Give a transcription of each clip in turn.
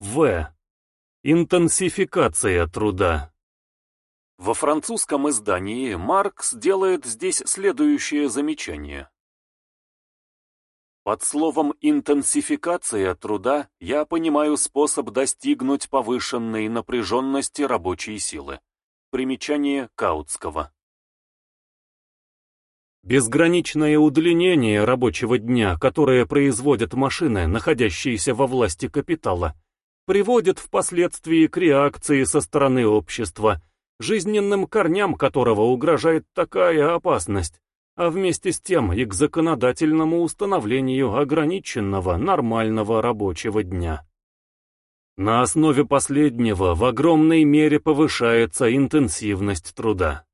В. Интенсификация труда. Во французском издании Маркс делает здесь следующее замечание. Под словом «интенсификация труда» я понимаю способ достигнуть повышенной напряженности рабочей силы. Примечание Каутского. Безграничное удлинение рабочего дня, которое производят машины, находящиеся во власти капитала, приводит впоследствии к реакции со стороны общества, жизненным корням которого угрожает такая опасность, а вместе с тем и к законодательному установлению ограниченного нормального рабочего дня. На основе последнего в огромной мере повышается интенсивность труда.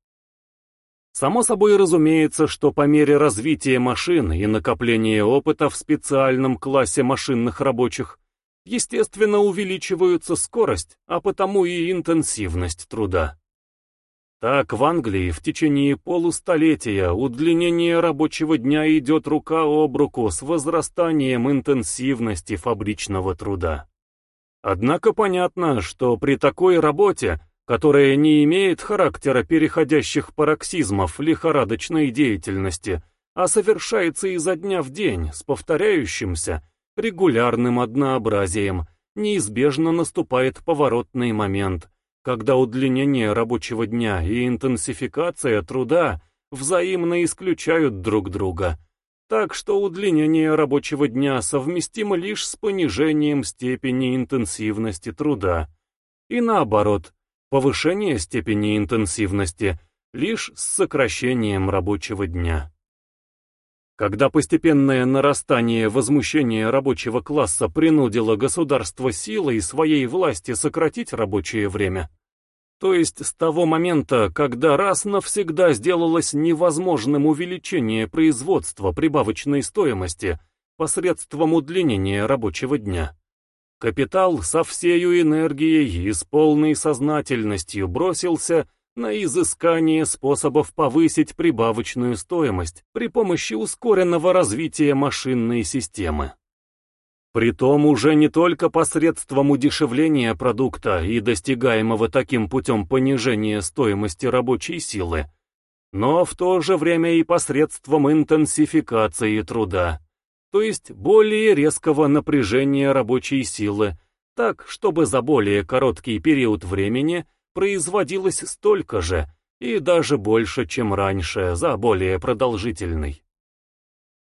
Само собой разумеется, что по мере развития машин и накопления опыта в специальном классе машинных рабочих, естественно увеличиваются скорость, а потому и интенсивность труда. Так в Англии в течение полустолетия удлинение рабочего дня идет рука об руку с возрастанием интенсивности фабричного труда. Однако понятно, что при такой работе, которая не имеет характера переходящих пароксизмов лихорадочной деятельности, а совершается изо дня в день с повторяющимся, регулярным однообразием, неизбежно наступает поворотный момент – когда удлинение рабочего дня и интенсификация труда взаимно исключают друг друга, так что удлинение рабочего дня совместимо лишь с понижением степени интенсивности труда, и наоборот, повышение степени интенсивности лишь с сокращением рабочего дня. Когда постепенное нарастание возмущения рабочего класса принудило государство силой своей власти сократить рабочее время, то есть с того момента, когда раз навсегда сделалось невозможным увеличение производства прибавочной стоимости посредством удлинения рабочего дня, капитал со всею энергией и с полной сознательностью бросился на изыскание способов повысить прибавочную стоимость при помощи ускоренного развития машинной системы. Притом уже не только посредством удешевления продукта и достигаемого таким путем понижения стоимости рабочей силы, но в то же время и посредством интенсификации труда, то есть более резкого напряжения рабочей силы, так, чтобы за более короткий период времени – производилось столько же, и даже больше, чем раньше, за более продолжительный.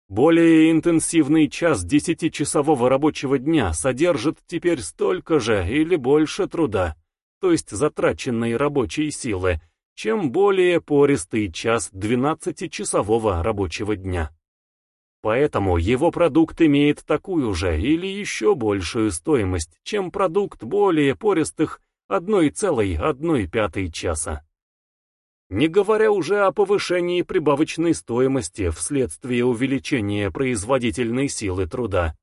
Более интенсивный час десятичасового рабочего дня содержит теперь столько же или больше труда, то есть затраченной рабочей силы, чем более пористый час двенадцатичасового рабочего дня. Поэтому его продукт имеет такую же или еще большую стоимость, чем продукт более пористых одной целой одной пятой часа. Не говоря уже о повышении прибавочной стоимости вследствие увеличения производительной силы труда.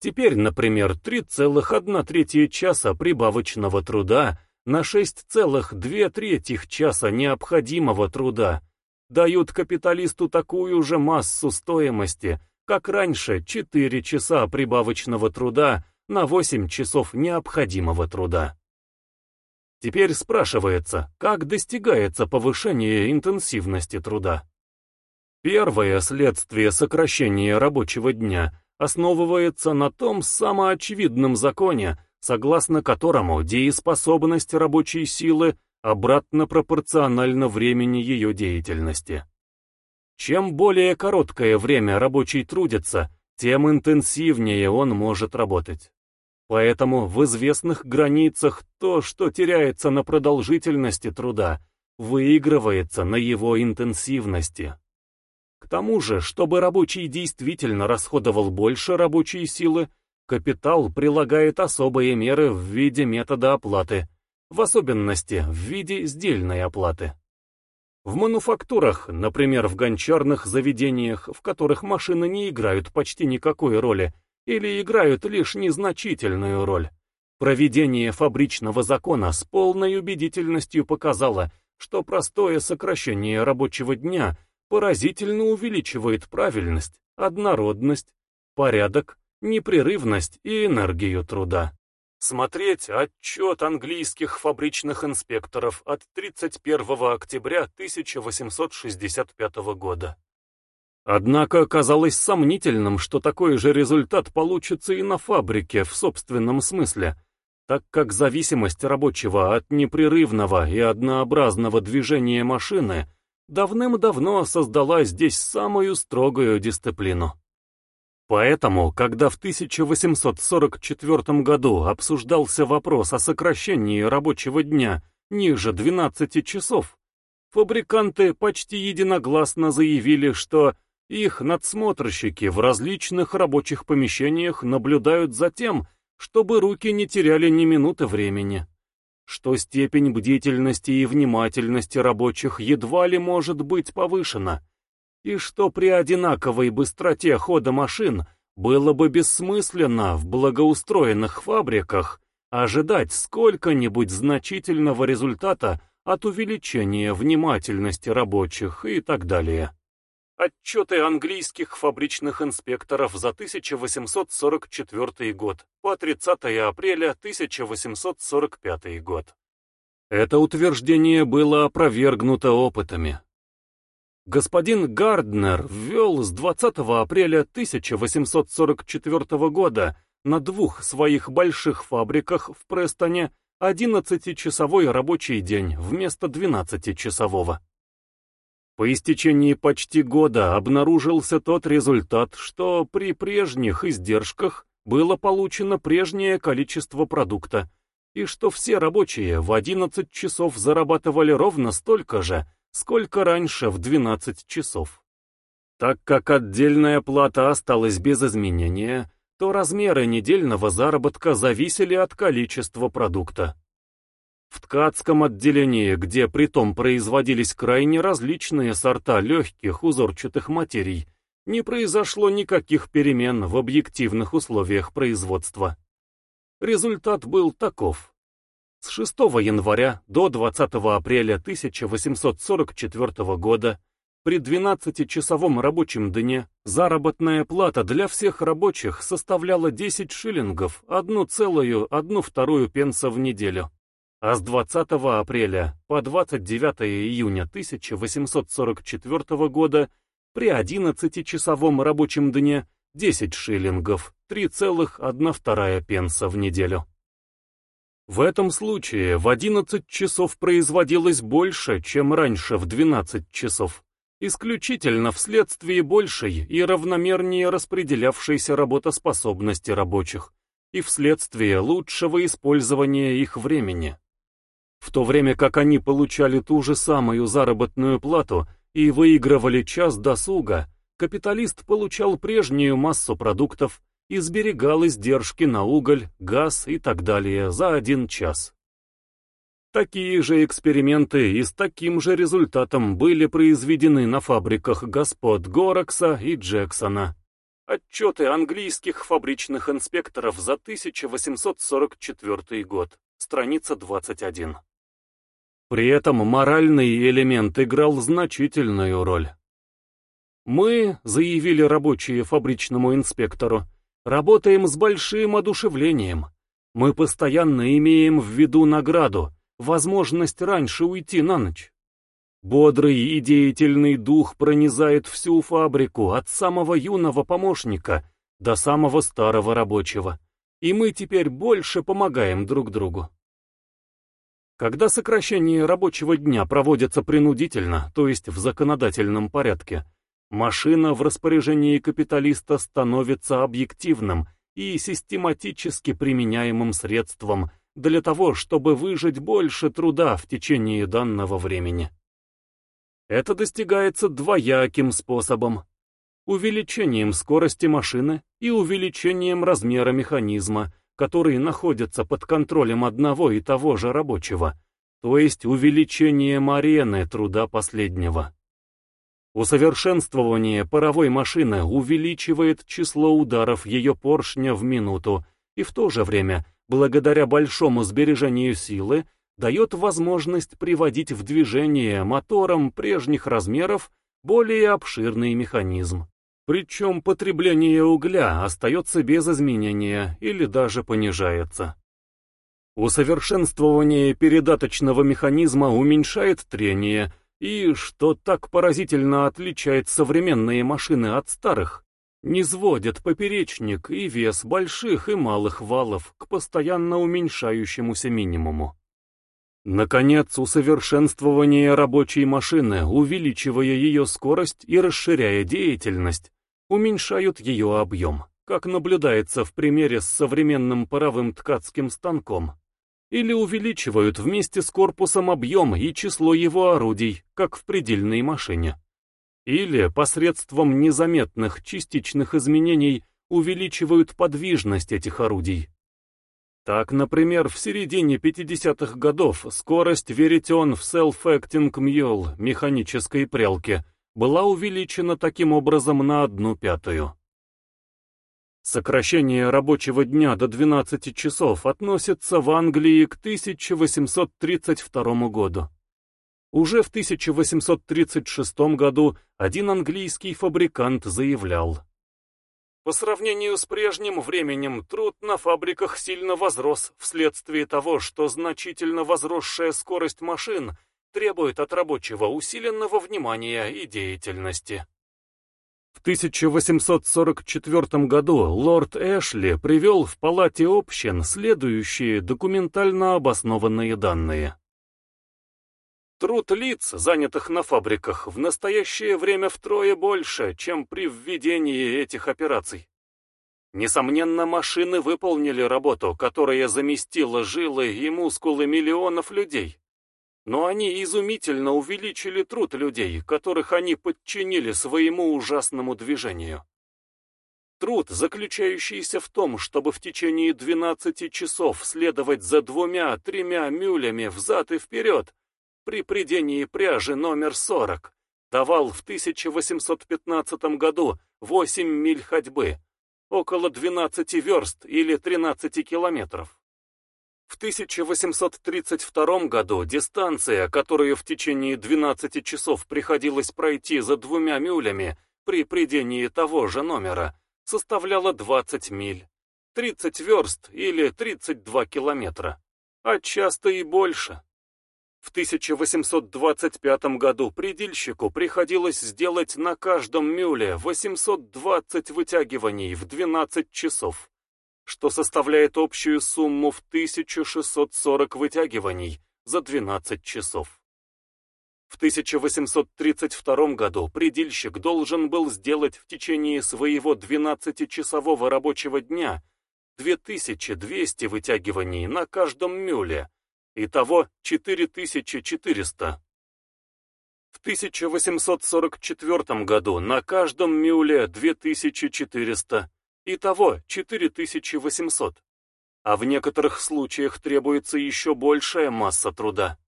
Теперь, например, 3,1 третья часа прибавочного труда на 6,2 третьих часа необходимого труда дают капиталисту такую же массу стоимости, как раньше 4 часа прибавочного труда на 8 часов необходимого труда. Теперь спрашивается, как достигается повышение интенсивности труда? Первое следствие сокращения рабочего дня основывается на том самоочевидном законе, согласно которому дееспособность рабочей силы обратно пропорциональна времени ее деятельности. Чем более короткое время рабочий трудится, тем интенсивнее он может работать. Поэтому в известных границах то, что теряется на продолжительности труда, выигрывается на его интенсивности. К тому же, чтобы рабочий действительно расходовал больше рабочей силы, капитал прилагает особые меры в виде метода оплаты, в особенности в виде сдельной оплаты. В мануфактурах, например, в гончарных заведениях, в которых машины не играют почти никакой роли, или играют лишь незначительную роль. Проведение фабричного закона с полной убедительностью показало, что простое сокращение рабочего дня поразительно увеличивает правильность, однородность, порядок, непрерывность и энергию труда. Смотреть отчет английских фабричных инспекторов от 31 октября 1865 года. Однако казалось сомнительным, что такой же результат получится и на фабрике в собственном смысле, так как зависимость рабочего от непрерывного и однообразного движения машины давным-давно создала здесь самую строгую дисциплину. Поэтому, когда в 1844 году обсуждался вопрос о сокращении рабочего дня ниже 12 часов, фабриканты почти единогласно заявили, что их надсмотрщики в различных рабочих помещениях наблюдают за тем, чтобы руки не теряли ни минуты времени, что степень бдительности и внимательности рабочих едва ли может быть повышена, и что при одинаковой быстроте хода машин было бы бессмысленно в благоустроенных фабриках ожидать сколько-нибудь значительного результата от увеличения внимательности рабочих и так далее. Отчеты английских фабричных инспекторов за 1844 год по 30 апреля 1845 год. Это утверждение было опровергнуто опытами. Господин Гарднер ввел с 20 апреля 1844 года на двух своих больших фабриках в Престоне 11-часовой рабочий день вместо 12-часового. По истечении почти года обнаружился тот результат, что при прежних издержках было получено прежнее количество продукта, и что все рабочие в 11 часов зарабатывали ровно столько же, сколько раньше в 12 часов. Так как отдельная плата осталась без изменения, то размеры недельного заработка зависели от количества продукта. В ткацком отделении, где притом производились крайне различные сорта легких узорчатых материй, не произошло никаких перемен в объективных условиях производства. Результат был таков. С 6 января до 20 апреля 1844 года при 12-часовом рабочем дне заработная плата для всех рабочих составляла 10 шиллингов, 1,1 пенса в неделю а с 20 апреля по 29 июня 1844 года при 11-часовом рабочем дне 10 шиллингов, 3,1 пенса в неделю. В этом случае в 11 часов производилось больше, чем раньше в 12 часов, исключительно вследствие большей и равномернее распределявшейся работоспособности рабочих и вследствие лучшего использования их времени в то время как они получали ту же самую заработную плату и выигрывали час досуга, капиталист получал прежнюю массу продуктов и сберегал издержки на уголь, газ и так далее за один час. Такие же эксперименты и с таким же результатом были произведены на фабриках господ Горакса и Джексона. Отчеты английских фабричных инспекторов за 1844 год, страница 21. При этом моральный элемент играл значительную роль. «Мы», — заявили рабочие фабричному инспектору, — «работаем с большим одушевлением. Мы постоянно имеем в виду награду, возможность раньше уйти на ночь. Бодрый и деятельный дух пронизает всю фабрику от самого юного помощника до самого старого рабочего, и мы теперь больше помогаем друг другу. Когда сокращение рабочего дня проводится принудительно, то есть в законодательном порядке, машина в распоряжении капиталиста становится объективным и систематически применяемым средством для того, чтобы выжить больше труда в течение данного времени. Это достигается двояким способом. Увеличением скорости машины и увеличением размера механизма, которые находятся под контролем одного и того же рабочего, то есть увеличением арены труда последнего. Усовершенствование паровой машины увеличивает число ударов ее поршня в минуту и в то же время, благодаря большому сбережению силы, дает возможность приводить в движение мотором прежних размеров более обширный механизм. Причем потребление угля остается без изменения или даже понижается. Усовершенствование передаточного механизма уменьшает трение и, что так поразительно отличает современные машины от старых, не сводит поперечник и вес больших и малых валов к постоянно уменьшающемуся минимуму. Наконец, усовершенствование рабочей машины, увеличивая ее скорость и расширяя деятельность, уменьшают ее объем, как наблюдается в примере с современным паровым ткацким станком, или увеличивают вместе с корпусом объем и число его орудий, как в предельной машине или посредством незаметных частичных изменений увеличивают подвижность этих орудий. Так, например, в середине 50-х годов скорость Veritone в Self-Acting Mule механической прялки была увеличена таким образом на одну пятую. Сокращение рабочего дня до 12 часов относится в Англии к 1832 году. Уже в 1836 году один английский фабрикант заявлял. По сравнению с прежним временем, труд на фабриках сильно возрос вследствие того, что значительно возросшая скорость машин требует от рабочего усиленного внимания и деятельности. В 1844 году лорд Эшли привел в Палате общин следующие документально обоснованные данные. Труд лиц, занятых на фабриках, в настоящее время втрое больше, чем при введении этих операций. Несомненно, машины выполнили работу, которая заместила жилы и мускулы миллионов людей. Но они изумительно увеличили труд людей, которых они подчинили своему ужасному движению. Труд, заключающийся в том, чтобы в течение 12 часов следовать за двумя-тремя мюлями взад и вперед, при придении пряжи номер 40 давал в 1815 году 8 миль ходьбы, около 12 верст или 13 километров. В 1832 году дистанция, которую в течение 12 часов приходилось пройти за двумя мюлями при придении того же номера, составляла 20 миль, 30 верст или 32 километра, а часто и больше. В 1825 году предельщику приходилось сделать на каждом мюле 820 вытягиваний в 12 часов, что составляет общую сумму в 1640 вытягиваний за 12 часов. В 1832 году предельщик должен был сделать в течение своего 12-часового рабочего дня 2200 вытягиваний на каждом мюле, Итого 4400. В 1844 году на каждом мюле 2400. Итого 4800. А в некоторых случаях требуется еще большая масса труда.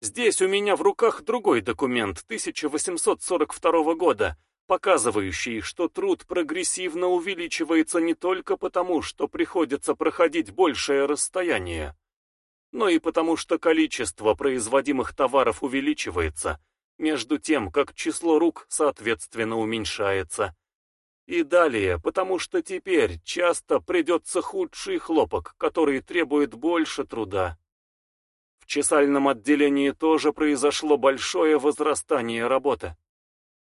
Здесь у меня в руках другой документ 1842 года, показывающий, что труд прогрессивно увеличивается не только потому, что приходится проходить большее расстояние, но и потому, что количество производимых товаров увеличивается, между тем, как число рук, соответственно, уменьшается. И далее, потому что теперь часто придется худший хлопок, который требует больше труда. В чесальном отделении тоже произошло большое возрастание работы.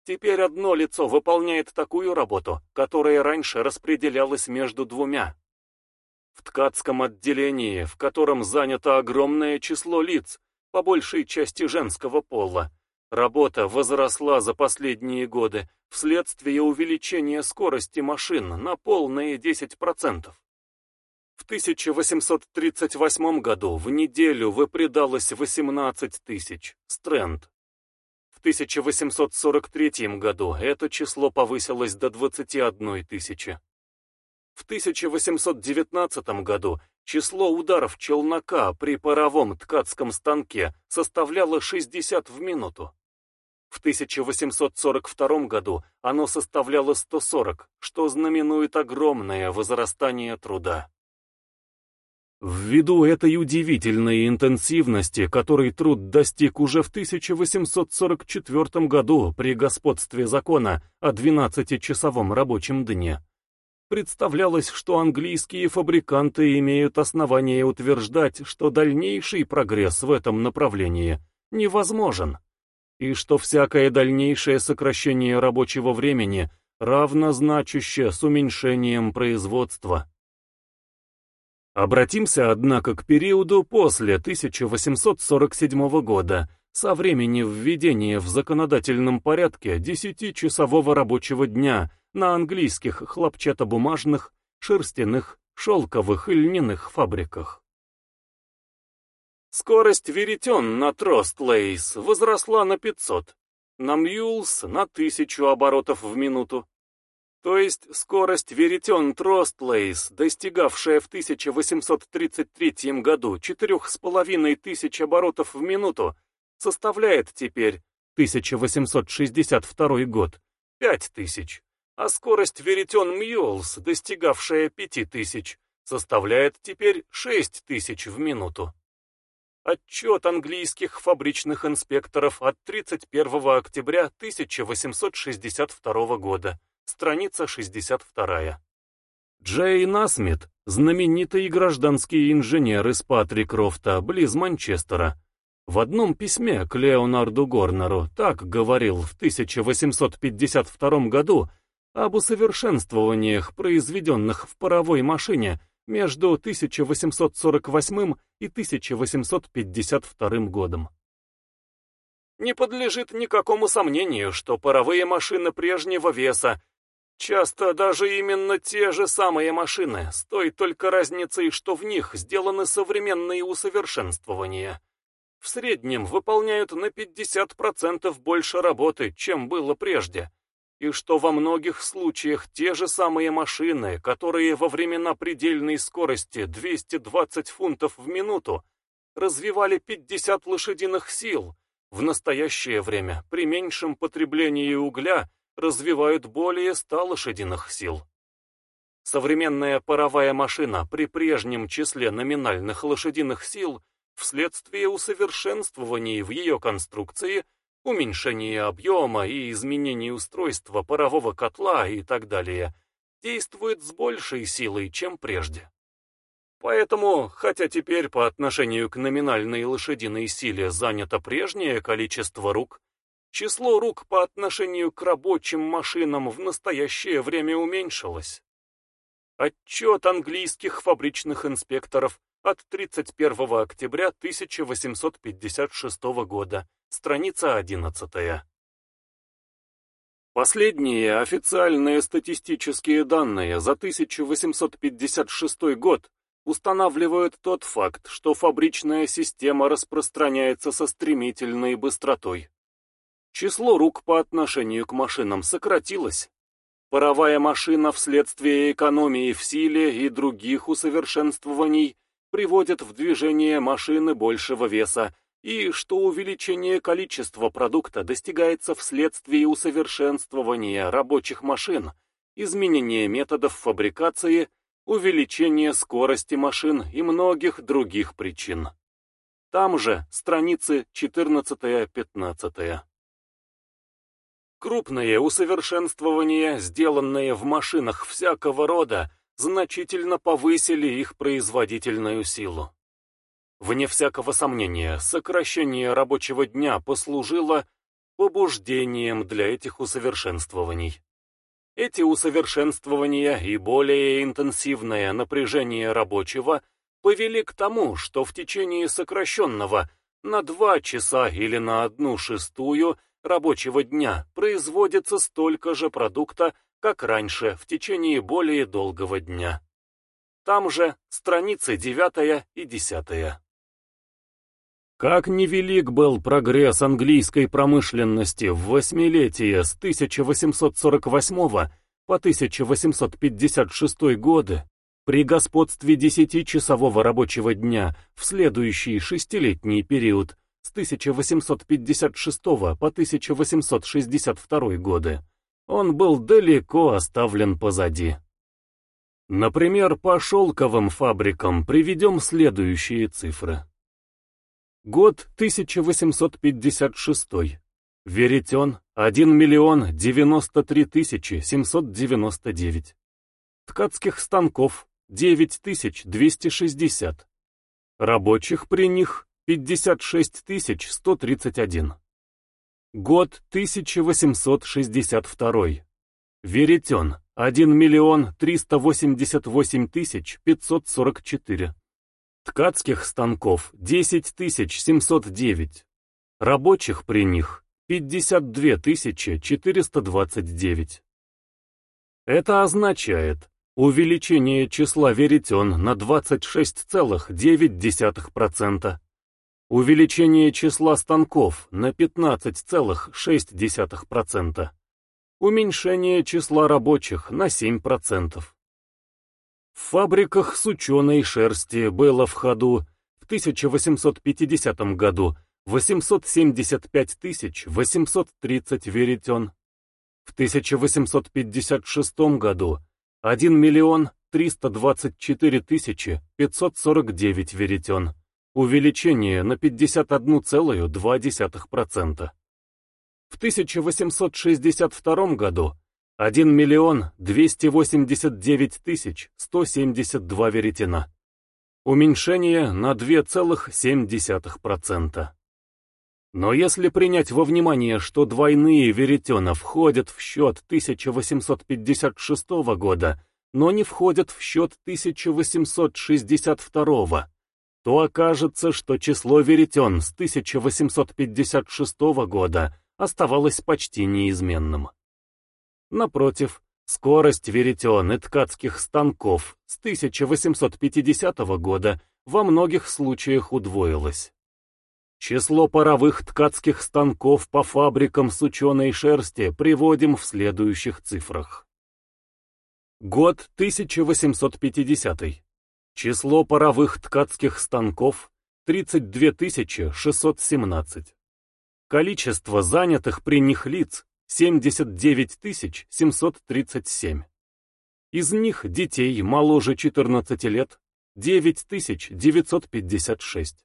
Теперь одно лицо выполняет такую работу, которая раньше распределялась между двумя. В ткацком отделении, в котором занято огромное число лиц, по большей части женского пола, работа возросла за последние годы вследствие увеличения скорости машин на полные 10%. В 1838 году в неделю выпредалось 18 тысяч, стренд. В 1843 году это число повысилось до 21 тысячи. В 1819 году число ударов челнока при паровом ткацком станке составляло 60 в минуту. В 1842 году оно составляло 140, что знаменует огромное возрастание труда. Ввиду этой удивительной интенсивности, которой труд достиг уже в 1844 году при господстве закона о 12-часовом рабочем дне, представлялось, что английские фабриканты имеют основание утверждать, что дальнейший прогресс в этом направлении невозможен, и что всякое дальнейшее сокращение рабочего времени равнозначуще с уменьшением производства. Обратимся, однако, к периоду после 1847 года, со времени введения в законодательном порядке десятичасового рабочего дня на английских хлопчатобумажных, шерстяных, шелковых и льняных фабриках. Скорость веретен на throstles возросла на 500, на mules на 1000 оборотов в минуту. То есть скорость веретен throstles, достигавшая в 1833 году 4500 оборотов в минуту, составляет теперь 1862 год 5000, а скорость веретен mules, достигавшая 5000, составляет теперь 6000 в минуту. Отчет английских фабричных инспекторов от 31 октября 1862 года, страница 62. Джей Насмит, знаменитый гражданский инженер из Патрикрофта, близ Манчестера, в одном письме к Леонарду Горнеру так говорил в 1852 году об усовершенствованиях, произведенных в паровой машине между 1848 и 1852 годом. Не подлежит никакому сомнению, что паровые машины прежнего веса, часто даже именно те же самые машины, с той только разницей, что в них сделаны современные усовершенствования, в среднем выполняют на 50% больше работы, чем было прежде, и что во многих случаях те же самые машины, которые во времена предельной скорости 220 фунтов в минуту развивали 50 лошадиных сил, в настоящее время при меньшем потреблении угля развивают более 100 лошадиных сил. Современная паровая машина при прежнем числе номинальных лошадиных сил – вследствие усовершенствований в ее конструкции, уменьшения объема и изменений устройства парового котла и так далее, действует с большей силой, чем прежде. Поэтому, хотя теперь по отношению к номинальной лошадиной силе занято прежнее количество рук, число рук по отношению к рабочим машинам в настоящее время уменьшилось. Отчет английских фабричных инспекторов от 31 октября 1856 года, страница 11. Последние официальные статистические данные за 1856 год устанавливают тот факт, что фабричная система распространяется со стремительной быстротой. Число рук по отношению к машинам сократилось. Паровая машина вследствие экономии в силе и других усовершенствований – приводят в движение машины большего веса, и что увеличение количества продукта достигается вследствие усовершенствования рабочих машин, изменения методов фабрикации, увеличения скорости машин и многих других причин. Там же страницы 14-15. Крупные усовершенствования, сделанные в машинах всякого рода, значительно повысили их производительную силу. Вне всякого сомнения, сокращение рабочего дня послужило побуждением для этих усовершенствований. Эти усовершенствования и более интенсивное напряжение рабочего повели к тому, что в течение сокращенного на два часа или на одну шестую рабочего дня производится столько же продукта, как раньше, в течение более долгого дня. Там же страницы 9 и 10. Как невелик был прогресс английской промышленности в восьмилетие с 1848 по 1856 годы, при господстве десятичасового рабочего дня в следующий шестилетний период с 1856 по 1862 годы, он был далеко оставлен позади. Например, по шелковым фабрикам приведем следующие цифры. Год 1856. Веретен 1 миллион 93 тысячи 799. ткацких станков 9260, рабочих при них 56131. Год 1862. Веретен 1 миллион 388 тысяч 544. Ткацких станков 10 709. Рабочих при них 52 429. Это означает увеличение числа веретен на 26,9%, увеличение числа станков на 15,6%, уменьшение числа рабочих на 7%. В фабриках с ученой шерсти было в ходу в 1850 году. 875 830 веретен, в 1856 году 1 миллион 324 тысячи 549 веретен, увеличение на 51,2%. В 1862 году 1 миллион 289 тысяч 172 веретена. Уменьшение на 2,7%. Но если принять во внимание, что двойные веретена входят в счет 1856 года, но не входят в счет 1862, то окажется, что число веретен с 1856 года оставалось почти неизменным. Напротив, скорость веретен и ткацких станков с 1850 года во многих случаях удвоилась. Число паровых ткацких станков по фабрикам с ученой шерсти приводим в следующих цифрах. Год 1850. Число паровых ткацких станков 32 617. Количество занятых при них лиц 79 737. Из них детей моложе 14 лет 9956.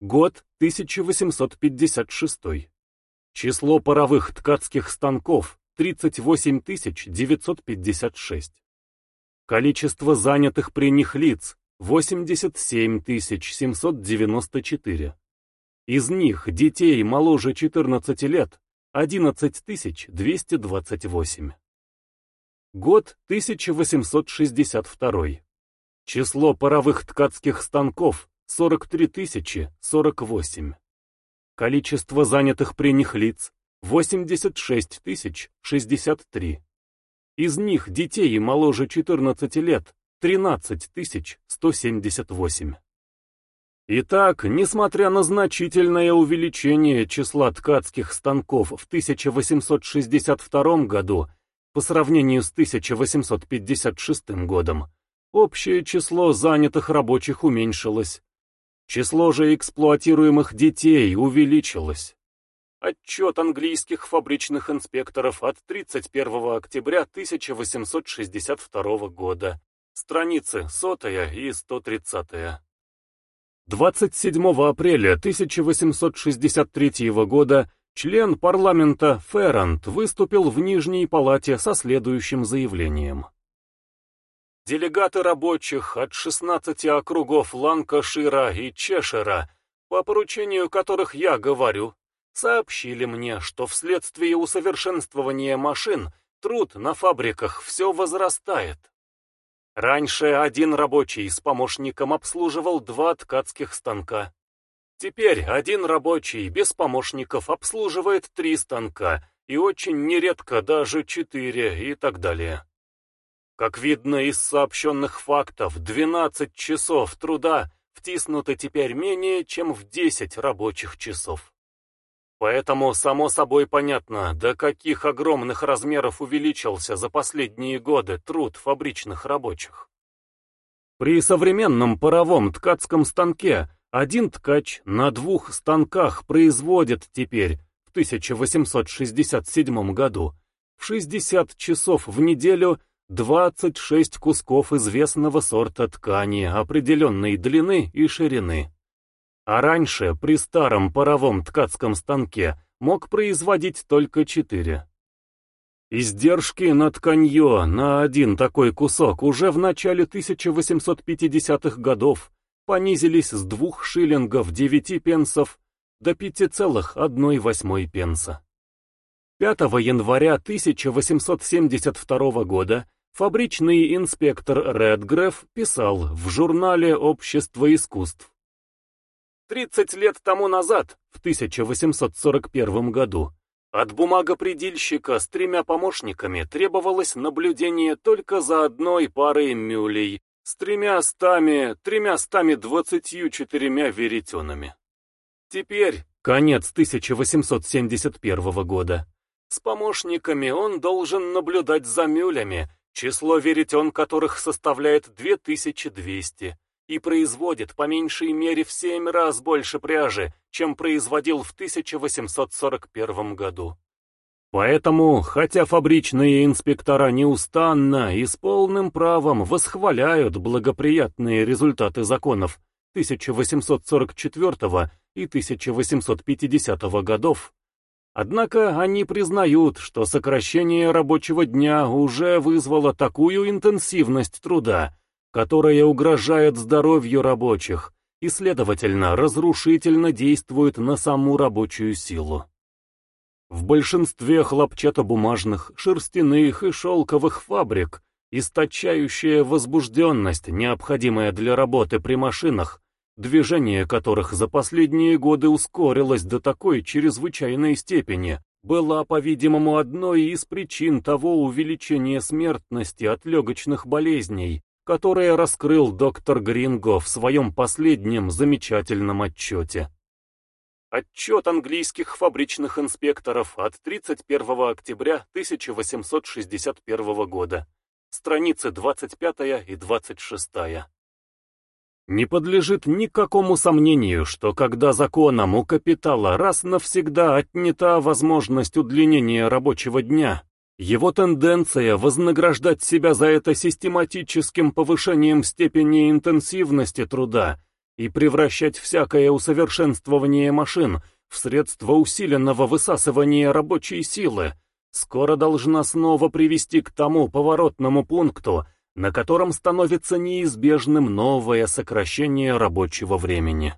Год 1856. Число паровых ткацких станков 38 956. Количество занятых при них лиц 87 794. Из них детей моложе 14 лет 11 228. Год 1862. Число паровых ткацких станков 43 048. Количество занятых при них лиц 86 063. Из них детей моложе 14 лет 13 178. Итак, несмотря на значительное увеличение числа ткацких станков в 1862 году по сравнению с 1856 годом, общее число занятых рабочих уменьшилось. Число же эксплуатируемых детей увеличилось. Отчет английских фабричных инспекторов от 31 октября 1862 года. Страницы 100 и 130. 27 апреля 1863 года член парламента Феррант выступил в Нижней палате со следующим заявлением. Делегаты рабочих от 16 округов Ланкашира и Чешера, по поручению которых я говорю, сообщили мне, что вследствие усовершенствования машин труд на фабриках все возрастает. Раньше один рабочий с помощником обслуживал два ткацких станка. Теперь один рабочий без помощников обслуживает три станка и очень нередко даже четыре и так далее. Как видно из сообщенных фактов, 12 часов труда втиснуты теперь менее чем в 10 рабочих часов. Поэтому само собой понятно, до каких огромных размеров увеличился за последние годы труд фабричных рабочих. При современном паровом ткацком станке один ткач на двух станках производит теперь, в 1867 году, в 60 часов в неделю 26 кусков известного сорта ткани определенной длины и ширины. А раньше при старом паровом ткацком станке мог производить только четыре. Издержки на тканье на один такой кусок уже в начале 1850-х годов понизились с двух шиллингов 9 пенсов до 5,1 пенса. 5 января 1872 года фабричный инспектор Редгреф писал в журнале «Общество искусств». 30 лет тому назад, в 1841 году, от бумагопредельщика с тремя помощниками требовалось наблюдение только за одной парой мюлей с тремя стами, тремя стами двадцатью четырьмя веретенами. Теперь, конец 1871 года, с помощниками он должен наблюдать за мюлями, число веретен которых составляет 2200, и производит по меньшей мере в семь раз больше пряжи, чем производил в 1841 году. Поэтому, хотя фабричные инспектора неустанно и с полным правом восхваляют благоприятные результаты законов 1844 и 1850 годов, однако они признают, что сокращение рабочего дня уже вызвало такую интенсивность труда, которая угрожает здоровью рабочих и, следовательно, разрушительно действует на саму рабочую силу. В большинстве хлопчатобумажных, шерстяных и шелковых фабрик источающая возбужденность, необходимая для работы при машинах, движение которых за последние годы ускорилось до такой чрезвычайной степени, была, по-видимому, одной из причин того увеличения смертности от легочных болезней, которое раскрыл доктор Гринго в своем последнем замечательном отчете. Отчет английских фабричных инспекторов от 31 октября 1861 года. Страницы 25 и 26. Не подлежит никакому сомнению, что когда законом у капитала раз навсегда отнята возможность удлинения рабочего дня, его тенденция вознаграждать себя за это систематическим повышением степени интенсивности труда и превращать всякое усовершенствование машин в средство усиленного высасывания рабочей силы, скоро должна снова привести к тому поворотному пункту, на котором становится неизбежным новое сокращение рабочего времени.